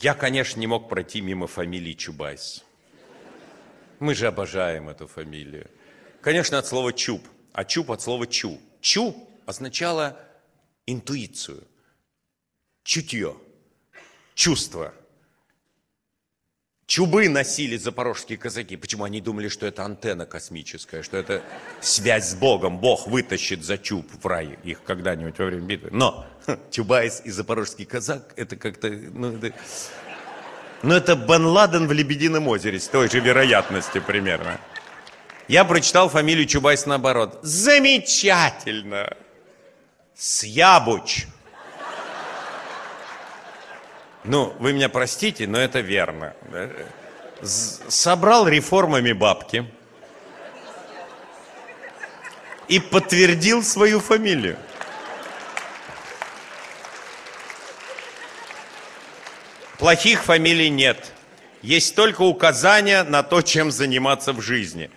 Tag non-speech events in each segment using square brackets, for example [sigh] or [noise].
Я, конечно, не мог пройти мимо фамилии Чубайс. Мы же обожаем эту фамилию. Конечно, от слова «чуб», а «чуб» от слова «чу». «Чу» означало интуицию, чутье, чувство. Чубы носили запорожские казаки. Почему они думали, что это антенна космическая, что это связь с Богом. Бог вытащит за чуб в рай их когда-нибудь во время битвы. Но [laughs] Чубайс и запорожский казак, это как-то... Ну, это, ну, это Бен Ладен в Лебедином озере с той же вероятностью примерно. Я прочитал фамилию Чубайс наоборот. Замечательно! С Ябуч. Ну, вы меня простите, но это верно. Собрал реформами бабки и подтвердил свою фамилию. Плохих фамилий нет. Есть только указания на то, чем заниматься в жизни.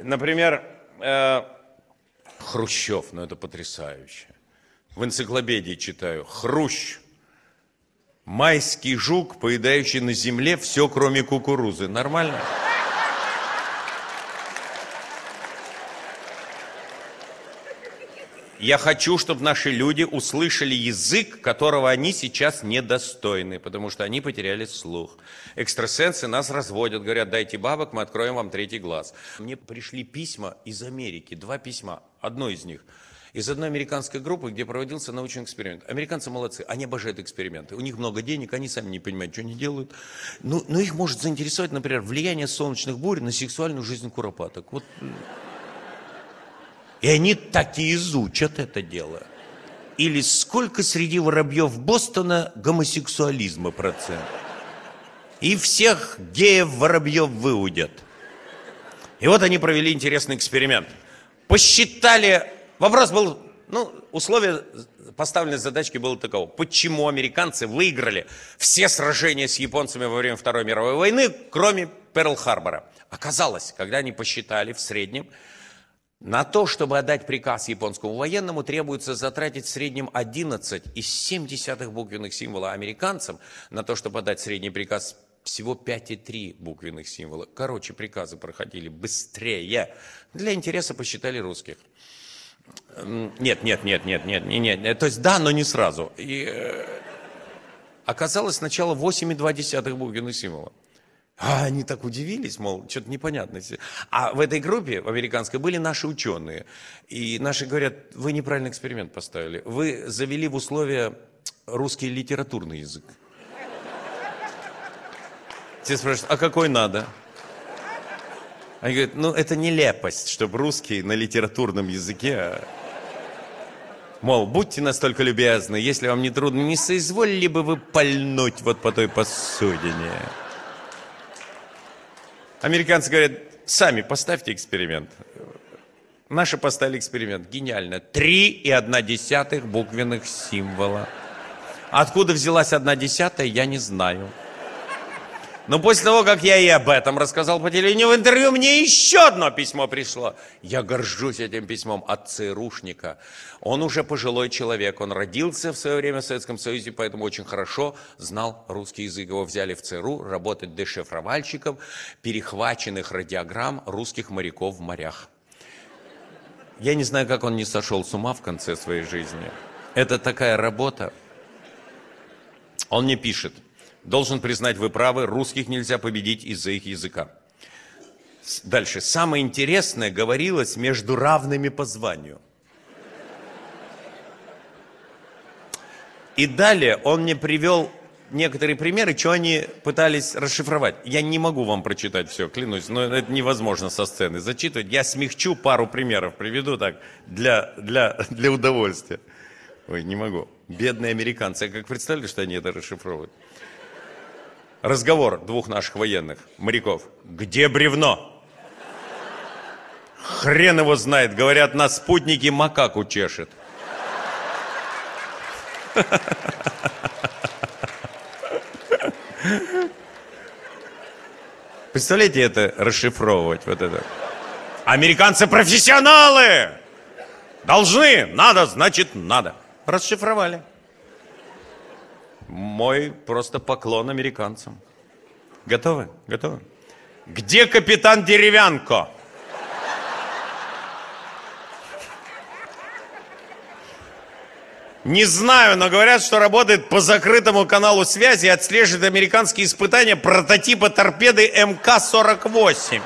Например, э, Хрущев, ну это потрясающе. В энциклопедии читаю. Хрущ. Майский жук, поедающий на земле все, кроме кукурузы. Нормально? Я хочу, чтобы наши люди услышали язык, которого они сейчас недостойны, потому что они потеряли слух. Экстрасенсы нас разводят, говорят, дайте бабок, мы откроем вам третий глаз. Мне пришли письма из Америки, два письма, одно из них – из одной американской группы, где проводился научный эксперимент. Американцы молодцы, они обожают эксперименты. У них много денег, они сами не понимают, что они делают. Но, ну, но их может заинтересовать, например, влияние солнечных бурь на сексуальную жизнь куропаток. Вот. И они так и изучат это дело. Или сколько среди воробьев Бостона гомосексуализма процент. И всех геев воробьев выудят. И вот они провели интересный эксперимент. Посчитали Вопрос был, ну, условие поставленной задачки было таково. Почему американцы выиграли все сражения с японцами во время Второй мировой войны, кроме Перл-Харбора? Оказалось, когда они посчитали в среднем, на то, чтобы отдать приказ японскому военному, требуется затратить в среднем 11,7 буквенных символа американцам, на то, чтобы отдать средний приказ всего 5,3 буквенных символа. Короче, приказы проходили быстрее. Для интереса посчитали русских. Нет, нет, нет, нет, нет, нет, нет. То есть да, но не сразу. И э, оказалось сначала 8,2 буквенных символа. А они так удивились, мол, что-то непонятно. А в этой группе, в американской, были наши ученые. И наши говорят, вы неправильный эксперимент поставили. Вы завели в условия русский литературный язык. Те спрашивают, а какой надо? Они говорят, ну это нелепость, чтобы русский на литературном языке... Мол, будьте настолько любезны, если вам не трудно, не соизволили бы вы пальнуть вот по той посудине. Американцы говорят, сами поставьте эксперимент. Наши поставили эксперимент. Гениально. Три и одна десятых буквенных символа. Откуда взялась одна десятая, я не знаю. Но после того, как я и об этом рассказал по телевидению в интервью, мне еще одно письмо пришло. Я горжусь этим письмом от ЦРУшника. Он уже пожилой человек, он родился в свое время в Советском Союзе, поэтому очень хорошо знал русский язык. Его взяли в ЦРУ работать дешифровальщиком перехваченных радиограмм русских моряков в морях. Я не знаю, как он не сошел с ума в конце своей жизни. Это такая работа. Он мне пишет – Должен признать, вы правы, русских нельзя победить из-за их языка. Дальше. Самое интересное говорилось между равными по званию. И далее он мне привел некоторые примеры, что они пытались расшифровать. Я не могу вам прочитать все, клянусь, но это невозможно со сцены зачитывать. Я смягчу пару примеров, приведу так, для, для, для удовольствия. Ой, не могу. Бедные американцы, я как представляю, что они это расшифровывают разговор двух наших военных, моряков. Где бревно? Хрен его знает. Говорят, на спутнике макаку чешет. Представляете это расшифровывать, вот это? Американцы профессионалы! Должны, надо, значит надо. Расшифровали мой просто поклон американцам. Готовы? Готовы? Где капитан Деревянко? Не знаю, но говорят, что работает по закрытому каналу связи и отслеживает американские испытания прототипа торпеды МК-48.